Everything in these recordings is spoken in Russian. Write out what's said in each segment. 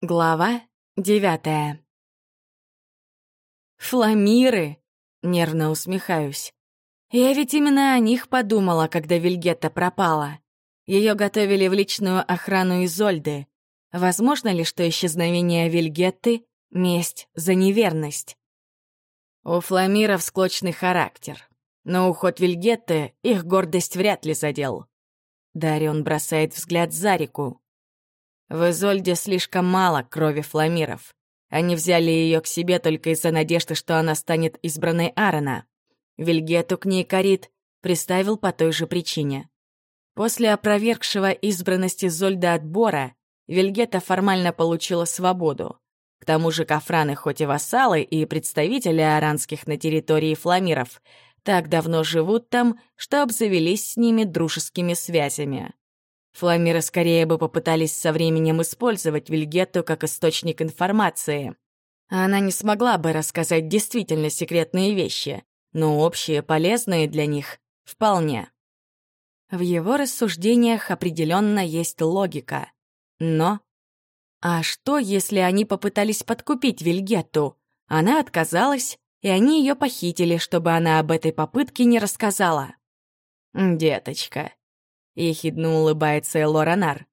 Глава девятая. «Фламиры!» — нервно усмехаюсь. Я ведь именно о них подумала, когда Вильгетта пропала. Ее готовили в личную охрану Изольды. Возможно ли, что исчезновение Вильгетты — месть за неверность? У Фламиров склочный характер. Но уход Вильгетты их гордость вряд ли задел. Дарион бросает взгляд за реку. В Изольде слишком мало крови фламиров. Они взяли ее к себе только из-за надежды, что она станет избранной Аарона. Вильгету к ней Карит приставил по той же причине. После опровергшего избранности Зольда отбора Вильгета формально получила свободу. К тому же кафраны хоть и вассалы и представители аранских на территории фламиров так давно живут там, что обзавелись с ними дружескими связями. Фламиры скорее бы попытались со временем использовать Вильгетту как источник информации. Она не смогла бы рассказать действительно секретные вещи, но общие, полезные для них — вполне. В его рассуждениях определенно есть логика. Но... А что, если они попытались подкупить Вильгетту? Она отказалась, и они ее похитили, чтобы она об этой попытке не рассказала. «Деточка, ехидно улыбается Элоранар.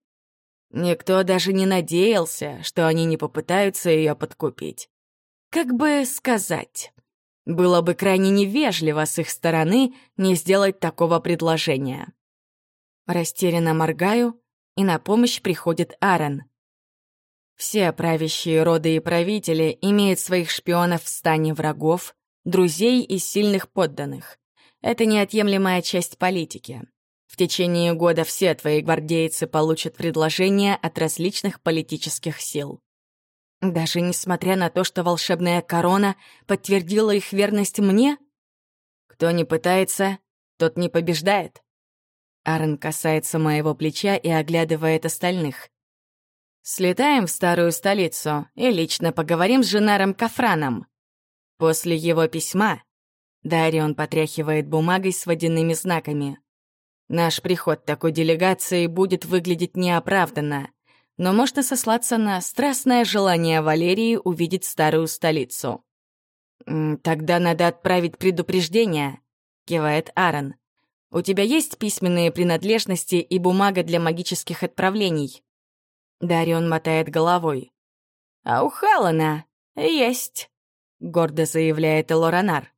Никто даже не надеялся, что они не попытаются ее подкупить. Как бы сказать, было бы крайне невежливо с их стороны не сделать такого предложения. Растерянно моргаю, и на помощь приходит Аарон. Все правящие роды и правители имеют своих шпионов в стане врагов, друзей и сильных подданных. Это неотъемлемая часть политики. В течение года все твои гвардейцы получат предложения от различных политических сил. Даже несмотря на то, что волшебная корона подтвердила их верность мне? Кто не пытается, тот не побеждает. Аарон касается моего плеча и оглядывает остальных. Слетаем в старую столицу и лично поговорим с Женаром Кафраном. После его письма Дарион потряхивает бумагой с водяными знаками. Наш приход такой делегации будет выглядеть неоправданно, но можно сослаться на страстное желание Валерии увидеть старую столицу. «Тогда надо отправить предупреждение», — кивает Аарон. «У тебя есть письменные принадлежности и бумага для магических отправлений?» Дарион мотает головой. «А у Халана есть», — гордо заявляет Элоранар.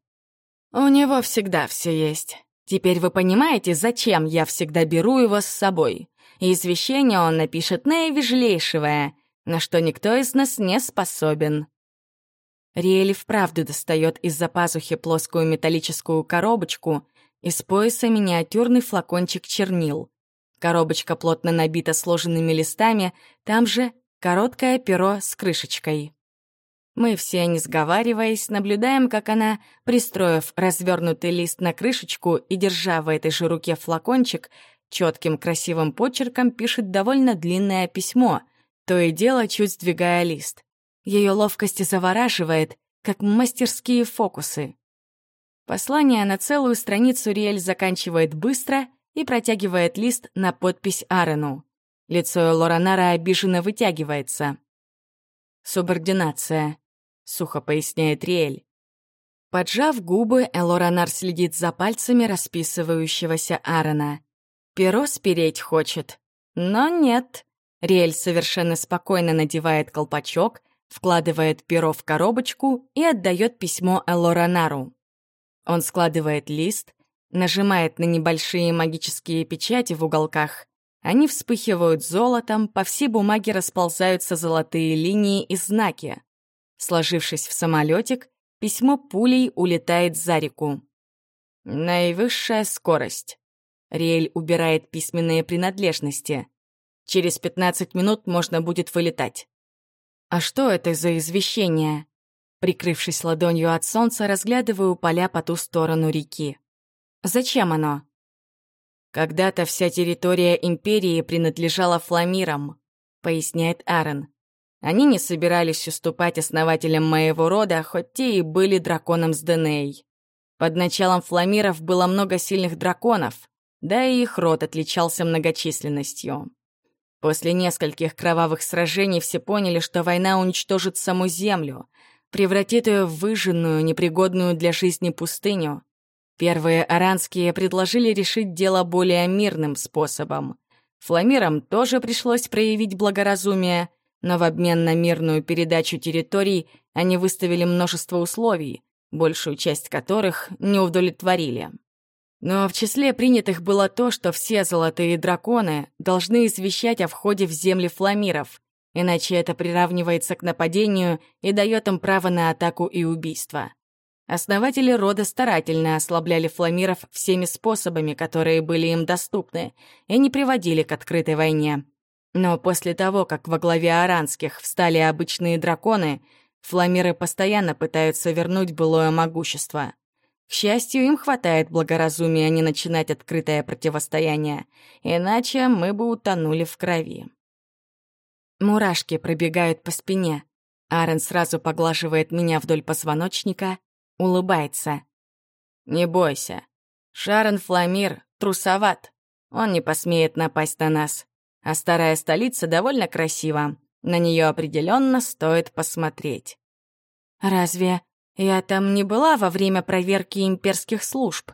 «У него всегда все есть. Теперь вы понимаете, зачем я всегда беру его с собой. И извещение он напишет наивежлейшее, на что никто из нас не способен. Риэль вправду достает из-за пазухи плоскую металлическую коробочку, из пояса миниатюрный флакончик чернил. Коробочка плотно набита сложенными листами, там же короткое перо с крышечкой. Мы все, не сговариваясь, наблюдаем, как она, пристроив развернутый лист на крышечку и держа в этой же руке флакончик, четким красивым почерком пишет довольно длинное письмо, то и дело чуть сдвигая лист. Ее ловкость завораживает, как мастерские фокусы. Послание на целую страницу Риэль заканчивает быстро и протягивает лист на подпись Арену. Лицо Лоранара обиженно вытягивается. Субординация сухо поясняет Риэль. Поджав губы, Элоранар следит за пальцами расписывающегося Аарона. Перо спереть хочет. Но нет. Риэль совершенно спокойно надевает колпачок, вкладывает перо в коробочку и отдает письмо Элоранару. Он складывает лист, нажимает на небольшие магические печати в уголках. Они вспыхивают золотом, по всей бумаге расползаются золотые линии и знаки. Сложившись в самолетик, письмо пулей улетает за реку. Наивысшая скорость. Риэль убирает письменные принадлежности. Через 15 минут можно будет вылетать. А что это за извещение? Прикрывшись ладонью от солнца, разглядываю поля по ту сторону реки. Зачем оно? Когда-то вся территория Империи принадлежала фламирам, поясняет Аарон. Они не собирались уступать основателям моего рода, хоть те и были драконом с Деней. Под началом фламиров было много сильных драконов, да и их род отличался многочисленностью. После нескольких кровавых сражений все поняли, что война уничтожит саму Землю, превратит ее в выжженную, непригодную для жизни пустыню. Первые аранские предложили решить дело более мирным способом. Фламирам тоже пришлось проявить благоразумие, но в обмен на мирную передачу территорий они выставили множество условий, большую часть которых не удовлетворили. Но в числе принятых было то, что все золотые драконы должны извещать о входе в земли фламиров, иначе это приравнивается к нападению и дает им право на атаку и убийство. Основатели рода старательно ослабляли фламиров всеми способами, которые были им доступны, и не приводили к открытой войне. Но после того, как во главе аранских встали обычные драконы, фламиры постоянно пытаются вернуть былое могущество. К счастью, им хватает благоразумия не начинать открытое противостояние, иначе мы бы утонули в крови. Мурашки пробегают по спине. Арен сразу поглаживает меня вдоль позвоночника, улыбается. «Не бойся. Шарен Фламир трусоват. Он не посмеет напасть на нас. А старая столица довольно красива. На нее определенно стоит посмотреть». «Разве я там не была во время проверки имперских служб?»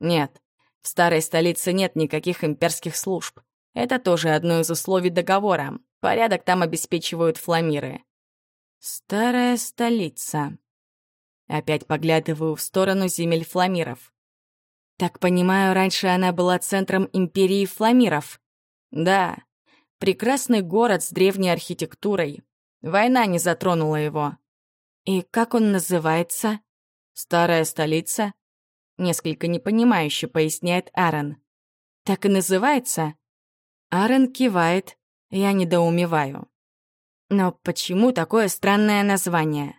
«Нет, в старой столице нет никаких имперских служб. Это тоже одно из условий договора. Порядок там обеспечивают фламиры. Старая столица. Опять поглядываю в сторону земель фламиров. Так понимаю, раньше она была центром империи фламиров. Да, прекрасный город с древней архитектурой. Война не затронула его. И как он называется? Старая столица? Несколько непонимающе поясняет Аарон. Так и называется? Аарон кивает, я недоумеваю. Но почему такое странное название?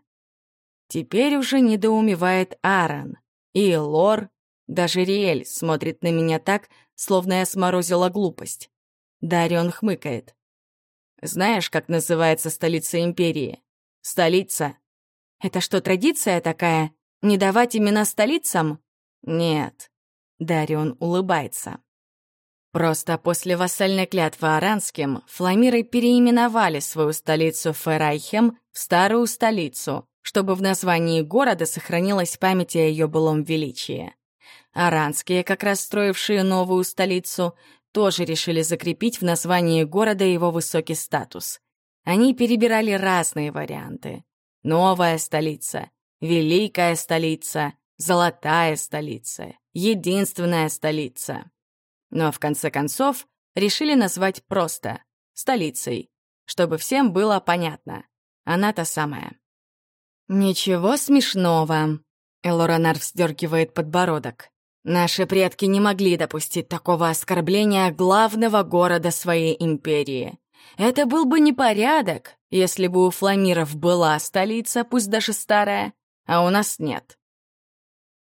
Теперь уже недоумевает Аарон. И Лор, даже Риэль смотрит на меня так, словно я сморозила глупость. Дарион хмыкает. Знаешь, как называется столица империи? Столица. Это что, традиция такая? Не давать имена столицам? Нет. Дарион улыбается. Просто после вассальной клятвы аранским фламиры переименовали свою столицу Ферайхем в старую столицу, чтобы в названии города сохранилась память о ее былом величии. Аранские, как раз строившие новую столицу, тоже решили закрепить в названии города его высокий статус. Они перебирали разные варианты. Новая столица, великая столица, золотая столица, единственная столица но в конце концов решили назвать просто столицей, чтобы всем было понятно. Она та самая. «Ничего смешного», — Элоранар вздергивает подбородок. «Наши предки не могли допустить такого оскорбления главного города своей империи. Это был бы непорядок, если бы у фламиров была столица, пусть даже старая, а у нас нет».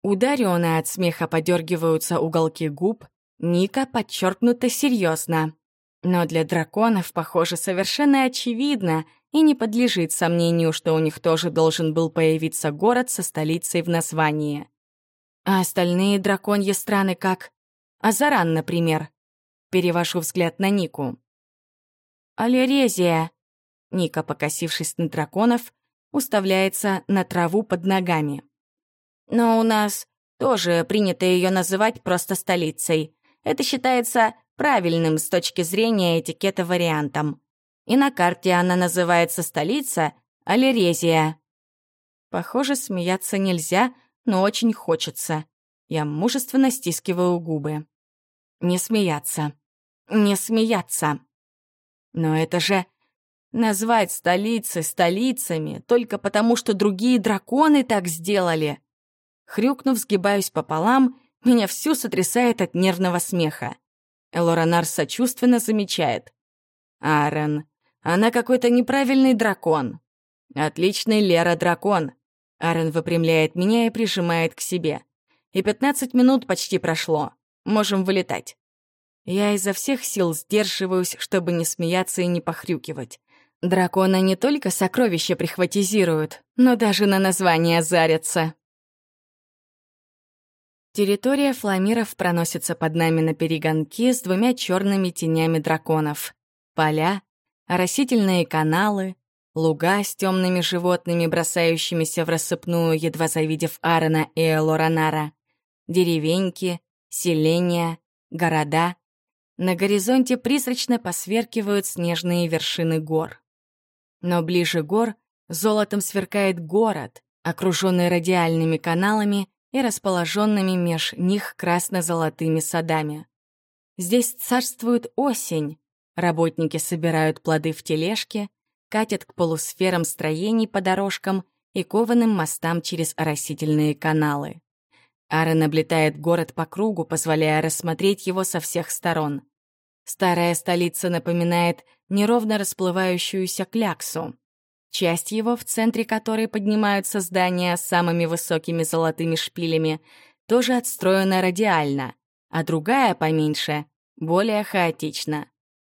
У Дариона от смеха подергиваются уголки губ, Ника подчеркнуто серьезно. Но для драконов, похоже, совершенно очевидно и не подлежит сомнению, что у них тоже должен был появиться город со столицей в названии. А остальные драконьи страны как? Азаран, например. Перевожу взгляд на Нику. «Алерезия!» Ника, покосившись на драконов, уставляется на траву под ногами. «Но у нас тоже принято ее называть просто столицей. Это считается правильным с точки зрения этикета вариантом. И на карте она называется столица Алерезия. Похоже, смеяться нельзя, но очень хочется. Я мужественно стискиваю губы. Не смеяться. Не смеяться. Но это же назвать столицы столицами только потому, что другие драконы так сделали. Хрюкнув, сгибаюсь пополам меня всю сотрясает от нервного смеха. Элоранар сочувственно замечает. «Аарон, она какой-то неправильный дракон». «Отличный Лера-дракон». Аарон выпрямляет меня и прижимает к себе. И пятнадцать минут почти прошло. Можем вылетать. Я изо всех сил сдерживаюсь, чтобы не смеяться и не похрюкивать. Дракона не только сокровища прихватизируют, но даже на название зарятся. Территория фламиров проносится под нами на перегонке с двумя черными тенями драконов. поля, оросительные каналы, луга с темными животными, бросающимися в рассыпную, едва завидев Аарона и Элоранара, деревеньки, селения, города. На горизонте призрачно посверкивают снежные вершины гор. Но ближе гор золотом сверкает город, окруженный радиальными каналами и расположенными меж них красно-золотыми садами. Здесь царствует осень, работники собирают плоды в тележке, катят к полусферам строений по дорожкам и кованым мостам через оросительные каналы. Аарон облетает город по кругу, позволяя рассмотреть его со всех сторон. Старая столица напоминает неровно расплывающуюся кляксу. Часть его, в центре которой поднимаются здания с самыми высокими золотыми шпилями, тоже отстроена радиально, а другая, поменьше, более хаотична.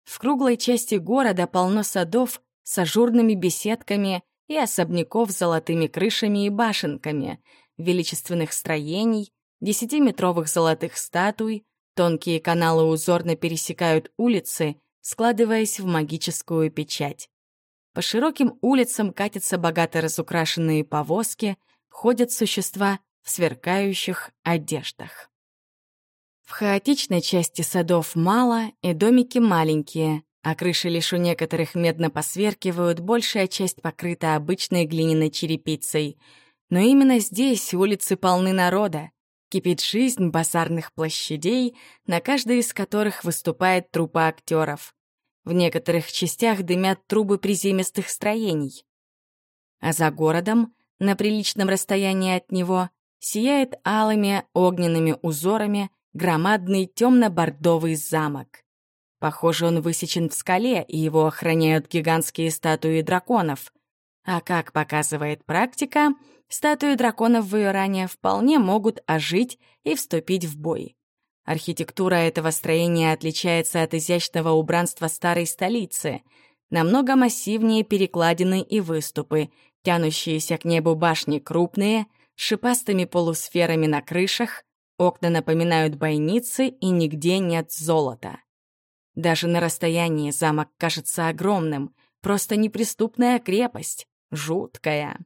В круглой части города полно садов с ажурными беседками и особняков с золотыми крышами и башенками, величественных строений, десятиметровых золотых статуй, тонкие каналы узорно пересекают улицы, складываясь в магическую печать. По широким улицам катятся богато разукрашенные повозки, ходят существа в сверкающих одеждах. В хаотичной части садов мало, и домики маленькие, а крыши лишь у некоторых медно посверкивают, большая часть покрыта обычной глиняной черепицей. Но именно здесь улицы полны народа. Кипит жизнь базарных площадей, на каждой из которых выступает трупа актеров. В некоторых частях дымят трубы приземистых строений. А за городом, на приличном расстоянии от него, сияет алыми огненными узорами громадный темно-бордовый замок. Похоже, он высечен в скале, и его охраняют гигантские статуи драконов. А как показывает практика, статуи драконов в Иоране вполне могут ожить и вступить в бой. Архитектура этого строения отличается от изящного убранства старой столицы. Намного массивнее перекладины и выступы, тянущиеся к небу башни крупные, с шипастыми полусферами на крышах, окна напоминают бойницы и нигде нет золота. Даже на расстоянии замок кажется огромным, просто неприступная крепость, жуткая.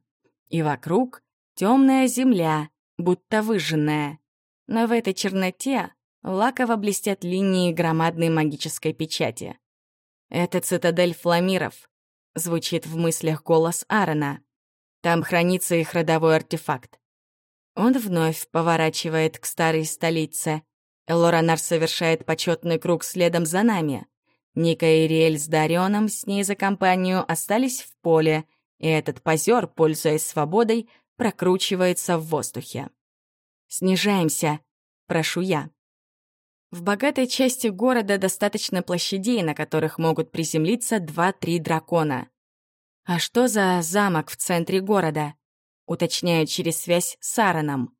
И вокруг темная земля, будто выжженная. Но в этой черноте лаково блестят линии громадной магической печати. «Это цитадель фламиров», — звучит в мыслях голос Аарона. «Там хранится их родовой артефакт». Он вновь поворачивает к старой столице. Элоранар совершает почетный круг следом за нами. Ника и Риэль с Дарионом с ней за компанию остались в поле, и этот позер, пользуясь свободой, прокручивается в воздухе. «Снижаемся», — прошу я. В богатой части города достаточно площадей, на которых могут приземлиться два-три дракона. А что за замок в центре города? Уточняю через связь с Аароном.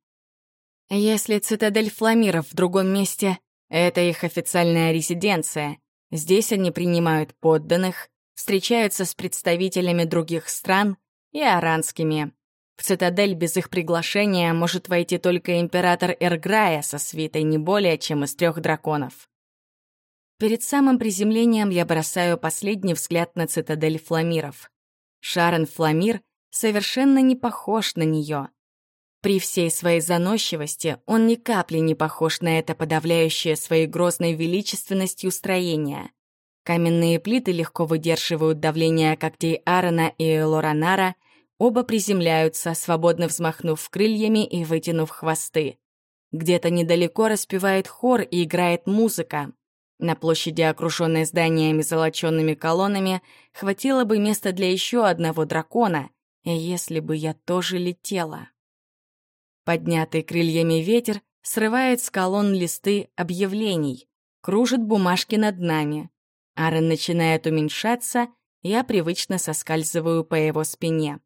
Если цитадель Фламиров в другом месте, это их официальная резиденция. Здесь они принимают подданных, встречаются с представителями других стран и аранскими. В цитадель без их приглашения может войти только император Эрграя со свитой не более чем из трех драконов. Перед самым приземлением я бросаю последний взгляд на цитадель Фламиров. Шарен Фламир совершенно не похож на нее. При всей своей заносчивости он ни капли не похож на это подавляющее своей грозной величественностью строение. Каменные плиты легко выдерживают давление когтей Аарона и Лоранара — Оба приземляются, свободно взмахнув крыльями и вытянув хвосты. Где-то недалеко распевает хор и играет музыка. На площади, окруженной зданиями золоченными колоннами, хватило бы места для еще одного дракона, если бы я тоже летела. Поднятый крыльями ветер срывает с колонн листы объявлений, кружит бумажки над нами. Аарон начинает уменьшаться, я привычно соскальзываю по его спине.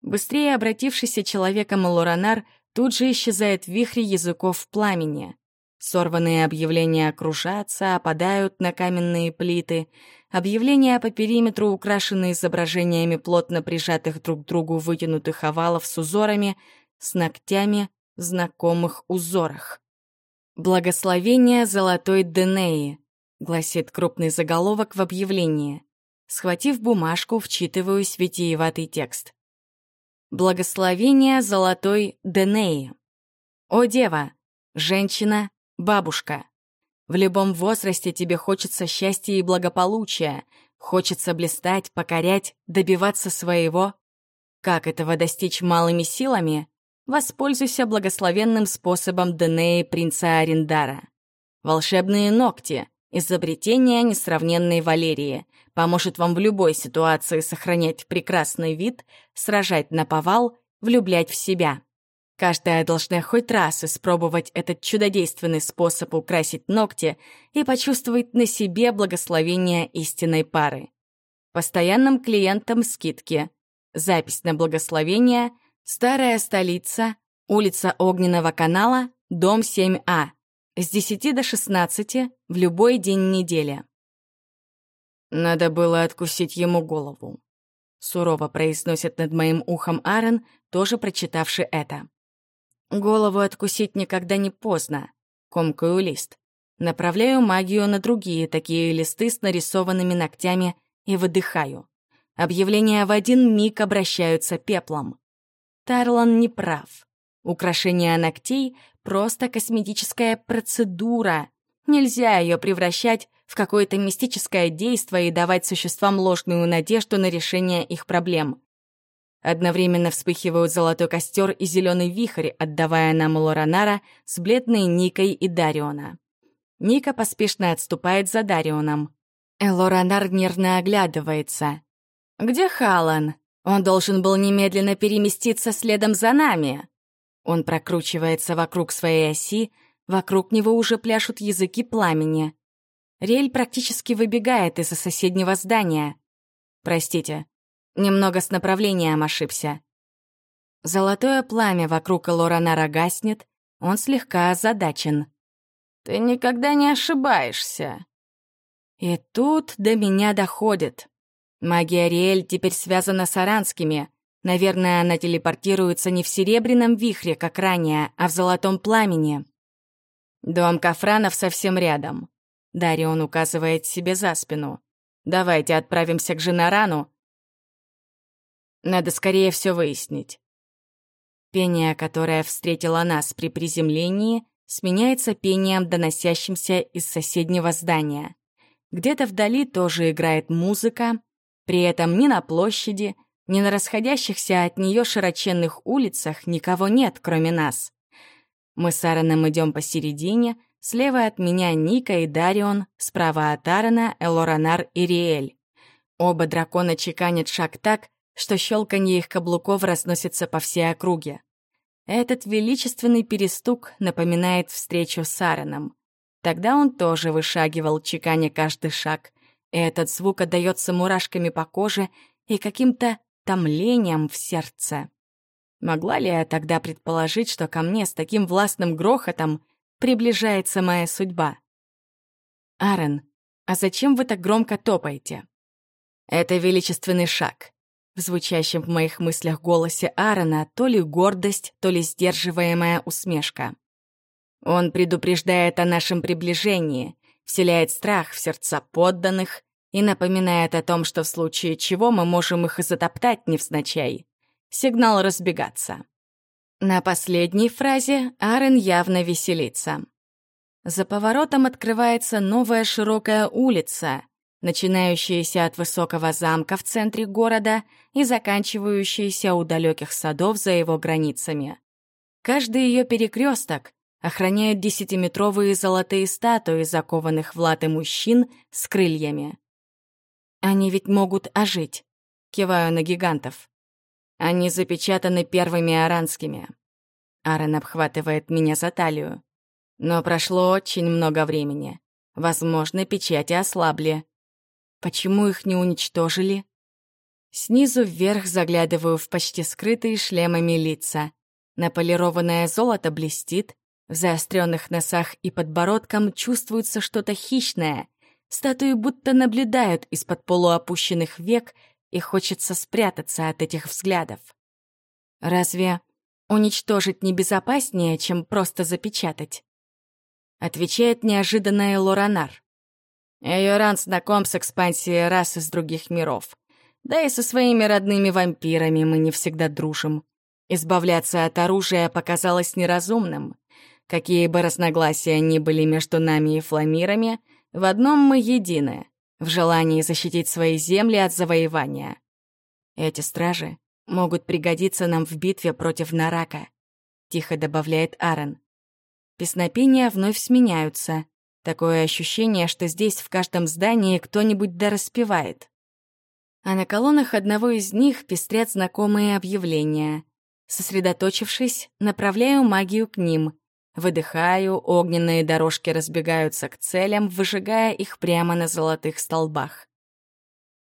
Быстрее обратившийся человеком Лоранар тут же исчезает в вихре языков пламени. Сорванные объявления кружатся, опадают на каменные плиты. Объявления по периметру украшены изображениями плотно прижатых друг к другу вытянутых овалов с узорами, с ногтями в знакомых узорах. Благословение Золотой Денеи. — гласит крупный заголовок в объявлении. Схватив бумажку, вчитываюсь витиеватый текст. Благословение золотой Денеи. О, дева, женщина, бабушка. В любом возрасте тебе хочется счастья и благополучия, хочется блистать, покорять, добиваться своего. Как этого достичь малыми силами? Воспользуйся благословенным способом Денеи принца Арендара. Волшебные ногти — изобретение несравненной Валерии — поможет вам в любой ситуации сохранять прекрасный вид, сражать на повал, влюблять в себя. Каждая должна хоть раз испробовать этот чудодейственный способ украсить ногти и почувствовать на себе благословение истинной пары. Постоянным клиентам скидки. Запись на благословение. Старая столица. Улица Огненного канала. Дом 7А. С 10 до 16 в любой день недели. Надо было откусить ему голову. Сурово произносит над моим ухом Аарон, тоже прочитавший это. Голову откусить никогда не поздно. Комкаю лист. Направляю магию на другие такие листы с нарисованными ногтями и выдыхаю. Объявления в один миг обращаются пеплом. Тарлан не прав. Украшение ногтей — просто косметическая процедура. Нельзя ее превращать в какое-то мистическое действие и давать существам ложную надежду на решение их проблем. Одновременно вспыхивают золотой костер и зеленый вихрь, отдавая нам Лоранара с бледной Никой и Дариона. Ника поспешно отступает за Дарионом. Элоранар нервно оглядывается. «Где Халан? Он должен был немедленно переместиться следом за нами». Он прокручивается вокруг своей оси, вокруг него уже пляшут языки пламени. Рель практически выбегает из-за соседнего здания. Простите, немного с направлением ошибся. Золотое пламя вокруг Лоранара гаснет, он слегка озадачен. «Ты никогда не ошибаешься». И тут до меня доходит. Магия Риэль теперь связана с аранскими. Наверное, она телепортируется не в серебряном вихре, как ранее, а в золотом пламени. Дом Кафранов совсем рядом. Дарион указывает себе за спину. «Давайте отправимся к Женарану. Надо скорее все выяснить». Пение, которое встретило нас при приземлении, сменяется пением, доносящимся из соседнего здания. Где-то вдали тоже играет музыка, при этом ни на площади, ни на расходящихся от нее широченных улицах никого нет, кроме нас. Мы с Аароном идем посередине — Слева от меня Ника и Дарион, справа от Аарона, Элоранар и Риэль. Оба дракона чеканят шаг так, что щелканье их каблуков разносится по всей округе. Этот величественный перестук напоминает встречу с Аароном. Тогда он тоже вышагивал, чеканя каждый шаг, этот звук отдаётся мурашками по коже и каким-то томлением в сердце. Могла ли я тогда предположить, что ко мне с таким властным грохотом приближается моя судьба. Аарон, а зачем вы так громко топаете? Это величественный шаг. В звучащем в моих мыслях голосе Аарона то ли гордость, то ли сдерживаемая усмешка. Он предупреждает о нашем приближении, вселяет страх в сердца подданных и напоминает о том, что в случае чего мы можем их и затоптать невзначай. Сигнал разбегаться. На последней фразе Арен явно веселится. За поворотом открывается новая широкая улица, начинающаяся от высокого замка в центре города и заканчивающаяся у далеких садов за его границами. Каждый ее перекресток охраняет десятиметровые золотые статуи, закованных в латы мужчин с крыльями. Они ведь могут ожить, киваю на гигантов. Они запечатаны первыми аранскими. Арен обхватывает меня за талию. Но прошло очень много времени. Возможно, печати ослабли. Почему их не уничтожили? Снизу вверх заглядываю в почти скрытые шлемами лица. Наполированное золото блестит, в заостренных носах и подбородком чувствуется что-то хищное. Статуи будто наблюдают из-под полуопущенных век и хочется спрятаться от этих взглядов. Разве уничтожить не безопаснее, чем просто запечатать? Отвечает неожиданная Лоранар. Йоран знаком с экспансией рас из других миров. Да и со своими родными вампирами мы не всегда дружим. Избавляться от оружия показалось неразумным. Какие бы разногласия ни были между нами и фламирами, в одном мы едины — в желании защитить свои земли от завоевания. Эти стражи могут пригодиться нам в битве против Нарака, — тихо добавляет Аарон. Песнопения вновь сменяются. Такое ощущение, что здесь в каждом здании кто-нибудь дораспевает. А на колоннах одного из них пестрят знакомые объявления. Сосредоточившись, направляю магию к ним — Выдыхаю, огненные дорожки разбегаются к целям, выжигая их прямо на золотых столбах.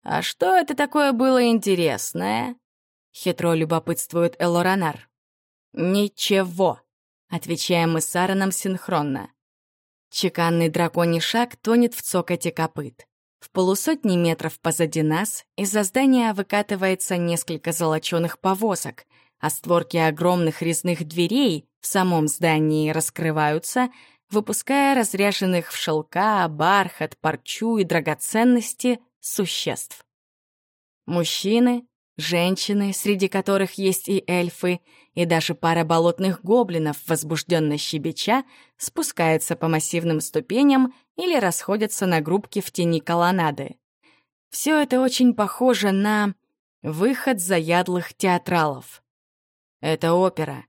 «А что это такое было интересное?» — хитро любопытствует Элоранар. «Ничего», — отвечаем мы с Аароном синхронно. Чеканный драконий шаг тонет в цокоте копыт. В полусотни метров позади нас из-за здания выкатывается несколько золочёных повозок, а створки огромных резных дверей в самом здании раскрываются, выпуская разряженных в шелка, бархат, парчу и драгоценности существ. Мужчины, женщины, среди которых есть и эльфы, и даже пара болотных гоблинов, возбужденно щебеча, спускаются по массивным ступеням или расходятся на группки в тени колоннады. Все это очень похоже на выход заядлых театралов. Это опера.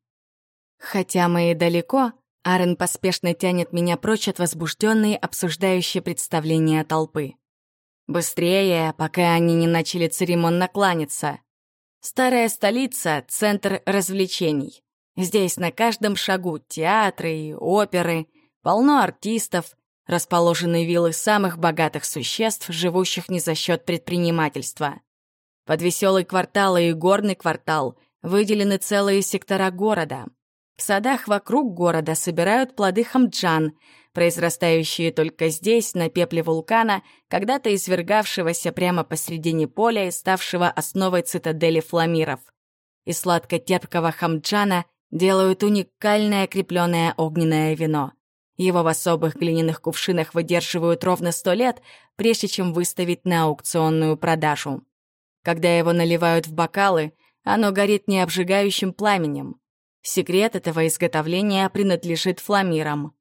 Хотя мы и далеко, Арен поспешно тянет меня прочь от возбужденной, обсуждающей представления толпы. Быстрее, пока они не начали церемонно кланяться. Старая столица — центр развлечений. Здесь на каждом шагу театры и оперы, полно артистов, расположены виллы самых богатых существ, живущих не за счет предпринимательства. Под веселый квартал и горный квартал Выделены целые сектора города. В садах вокруг города собирают плоды хамджан, произрастающие только здесь, на пепле вулкана, когда-то извергавшегося прямо посредине поля и ставшего основой цитадели фламиров. Из сладко-терпкого хамджана делают уникальное крепленное огненное вино. Его в особых глиняных кувшинах выдерживают ровно сто лет, прежде чем выставить на аукционную продажу. Когда его наливают в бокалы — оно горит необжигающим пламенем. Секрет этого изготовления принадлежит фламирам.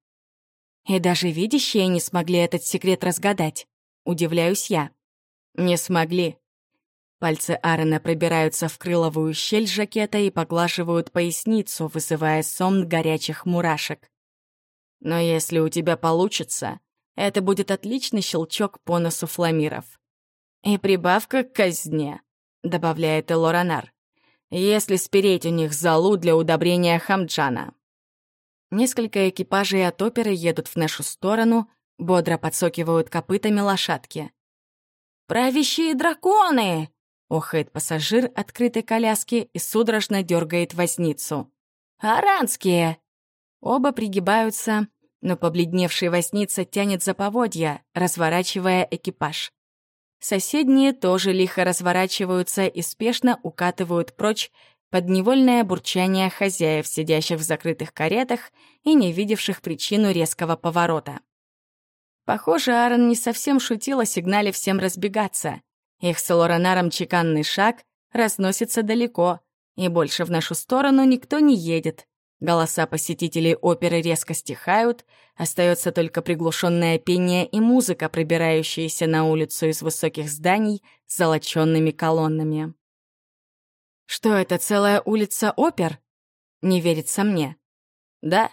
И даже видящие не смогли этот секрет разгадать. Удивляюсь я. Не смогли. Пальцы Аарона пробираются в крыловую щель жакета и поглаживают поясницу, вызывая сон горячих мурашек. Но если у тебя получится, это будет отличный щелчок по носу фламиров. И прибавка к казне, добавляет Элоранар если спереть у них залу для удобрения хамджана. Несколько экипажей от оперы едут в нашу сторону, бодро подсокивают копытами лошадки. «Правящие драконы!» — охает пассажир открытой коляски и судорожно дергает возницу. «Аранские!» Оба пригибаются, но побледневший возница тянет за поводья, разворачивая экипаж. Соседние тоже лихо разворачиваются и спешно укатывают прочь под невольное бурчание хозяев, сидящих в закрытых каретах и не видевших причину резкого поворота. Похоже, Аарон не совсем шутил о сигнале всем разбегаться. Их с Лоранаром чеканный шаг разносится далеко, и больше в нашу сторону никто не едет. Голоса посетителей оперы резко стихают, остается только приглушенное пение и музыка, пробирающаяся на улицу из высоких зданий с золоченными колоннами. Что это, целая улица опер? Не верится мне. Да.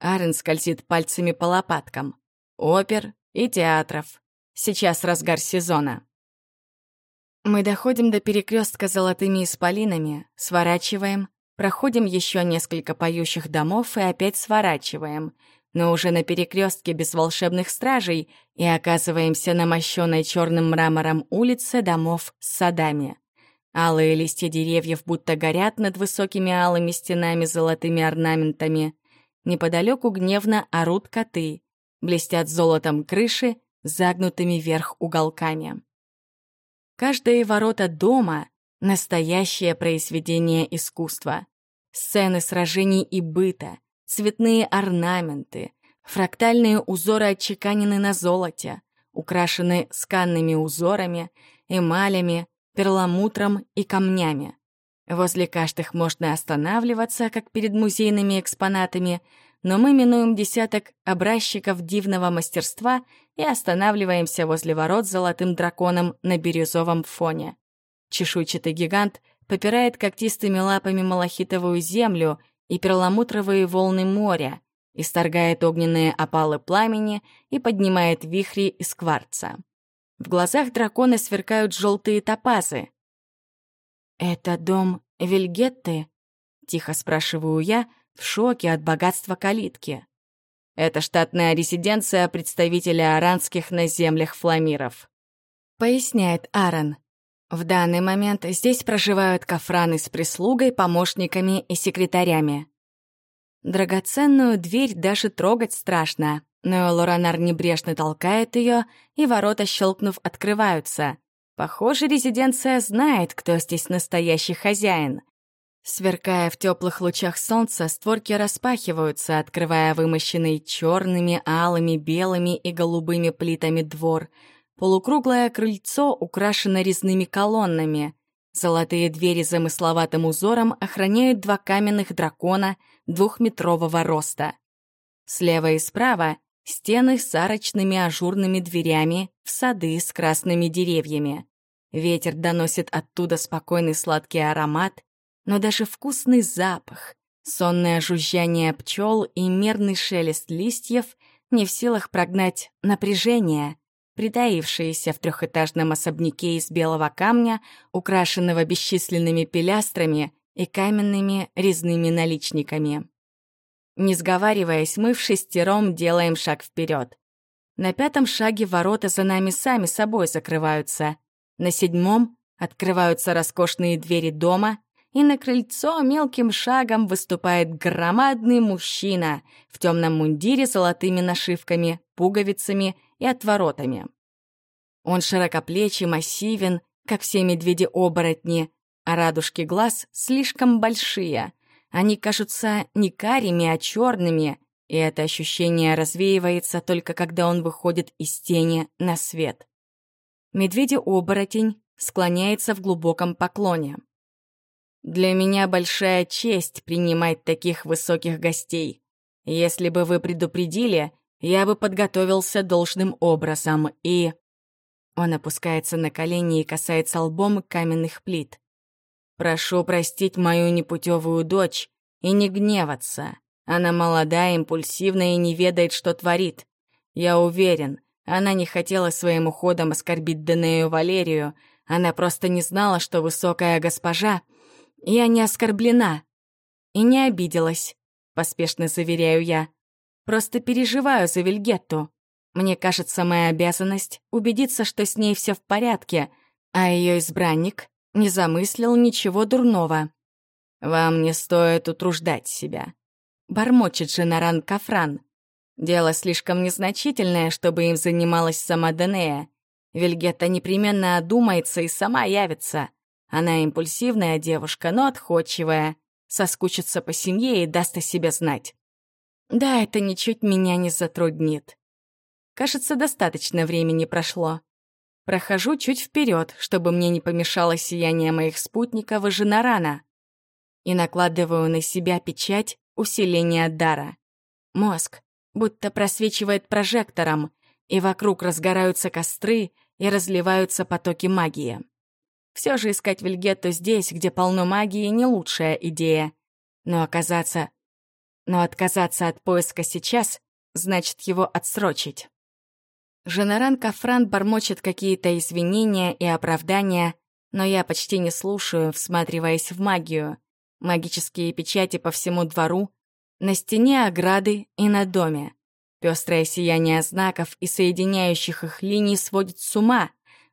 Арен скользит пальцами по лопаткам. Опер и театров. Сейчас разгар сезона. Мы доходим до перекрестка золотыми исполинами, сворачиваем, Проходим еще несколько поющих домов и опять сворачиваем, но уже на перекрестке без волшебных стражей и оказываемся на мощенной черным мрамором улице домов с садами. Алые листья деревьев будто горят над высокими алыми стенами с золотыми орнаментами. Неподалеку гневно орут коты, блестят золотом крыши, загнутыми вверх уголками. Каждые ворота дома Настоящее произведение искусства. Сцены сражений и быта, цветные орнаменты, фрактальные узоры отчеканены на золоте, украшены сканными узорами, эмалями, перламутром и камнями. Возле каждых можно останавливаться, как перед музейными экспонатами, но мы минуем десяток образчиков дивного мастерства и останавливаемся возле ворот с золотым драконом на бирюзовом фоне. Чешуйчатый гигант попирает когтистыми лапами малахитовую землю и перламутровые волны моря, исторгает огненные опалы пламени и поднимает вихри из кварца. В глазах дракона сверкают желтые топазы. «Это дом Вильгетты?» — тихо спрашиваю я, в шоке от богатства калитки. Это штатная резиденция представителя аранских на землях фламиров. Поясняет Аарон. В данный момент здесь проживают кафраны с прислугой, помощниками и секретарями. Драгоценную дверь даже трогать страшно, но Лоранар небрежно толкает ее, и ворота, щелкнув, открываются. Похоже, резиденция знает, кто здесь настоящий хозяин. Сверкая в теплых лучах солнца, створки распахиваются, открывая вымощенный черными, алыми, белыми и голубыми плитами двор. Полукруглое крыльцо украшено резными колоннами. Золотые двери замысловатым узором охраняют два каменных дракона двухметрового роста. Слева и справа — стены с арочными ажурными дверями в сады с красными деревьями. Ветер доносит оттуда спокойный сладкий аромат, но даже вкусный запах, сонное жужжание пчел и мерный шелест листьев не в силах прогнать напряжение, притаившееся в трехэтажном особняке из белого камня, украшенного бесчисленными пилястрами и каменными резными наличниками. Не сговариваясь, мы в шестером делаем шаг вперед. На пятом шаге ворота за нами сами собой закрываются. На седьмом открываются роскошные двери дома, и на крыльцо мелким шагом выступает громадный мужчина в темном мундире с золотыми нашивками, пуговицами и отворотами. Он широкоплечий, массивен, как все медведи-оборотни, а радужки глаз слишком большие. Они кажутся не карими, а черными, и это ощущение развеивается только когда он выходит из тени на свет. Медведи-оборотень склоняется в глубоком поклоне. Для меня большая честь принимать таких высоких гостей. Если бы вы предупредили, я бы подготовился должным образом и...» Он опускается на колени и касается лбом каменных плит. «Прошу простить мою непутевую дочь и не гневаться. Она молода, импульсивна и не ведает, что творит. Я уверен, она не хотела своим уходом оскорбить Данею Валерию, она просто не знала, что высокая госпожа — я не оскорблена и не обиделась, поспешно заверяю я. Просто переживаю за Вильгетту. Мне кажется, моя обязанность — убедиться, что с ней все в порядке, а ее избранник не замыслил ничего дурного. «Вам не стоит утруждать себя», — бормочет Женаран Кафран. «Дело слишком незначительное, чтобы им занималась сама Денея. Вильгетта непременно одумается и сама явится. Она импульсивная девушка, но отходчивая, соскучится по семье и даст о себе знать. Да, это ничуть меня не затруднит. Кажется, достаточно времени прошло. Прохожу чуть вперед, чтобы мне не помешало сияние моих спутников и Женарана. И накладываю на себя печать усиления дара. Мозг будто просвечивает прожектором, и вокруг разгораются костры и разливаются потоки магии. Все же искать Вильгетту здесь, где полно магии, не лучшая идея. Но оказаться... Но отказаться от поиска сейчас значит его отсрочить. Женаран Кафран бормочет какие-то извинения и оправдания, но я почти не слушаю, всматриваясь в магию. Магические печати по всему двору, на стене ограды и на доме. Пестрое сияние знаков и соединяющих их линий сводит с ума,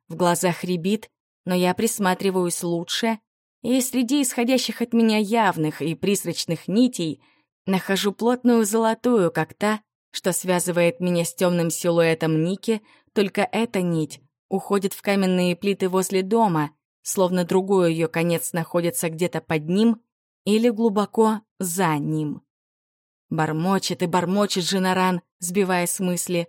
в глазах рябит, но я присматриваюсь лучше, и среди исходящих от меня явных и призрачных нитей нахожу плотную золотую, как та, что связывает меня с темным силуэтом Ники, только эта нить уходит в каменные плиты возле дома, словно другой ее конец находится где-то под ним или глубоко за ним. Бормочет и бормочет Женаран, сбивая с мысли.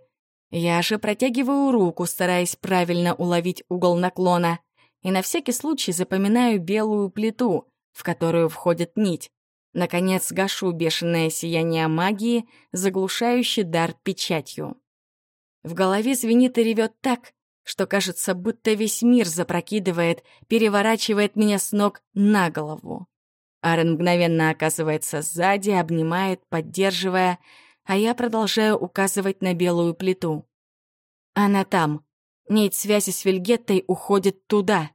Я же протягиваю руку, стараясь правильно уловить угол наклона, и на всякий случай запоминаю белую плиту, в которую входит нить. Наконец гашу бешеное сияние магии, заглушающий дар печатью. В голове звенит и ревет так, что кажется, будто весь мир запрокидывает, переворачивает меня с ног на голову. Арен мгновенно оказывается сзади, обнимает, поддерживая, а я продолжаю указывать на белую плиту. Она там. Нить связи с Вильгеттой уходит туда.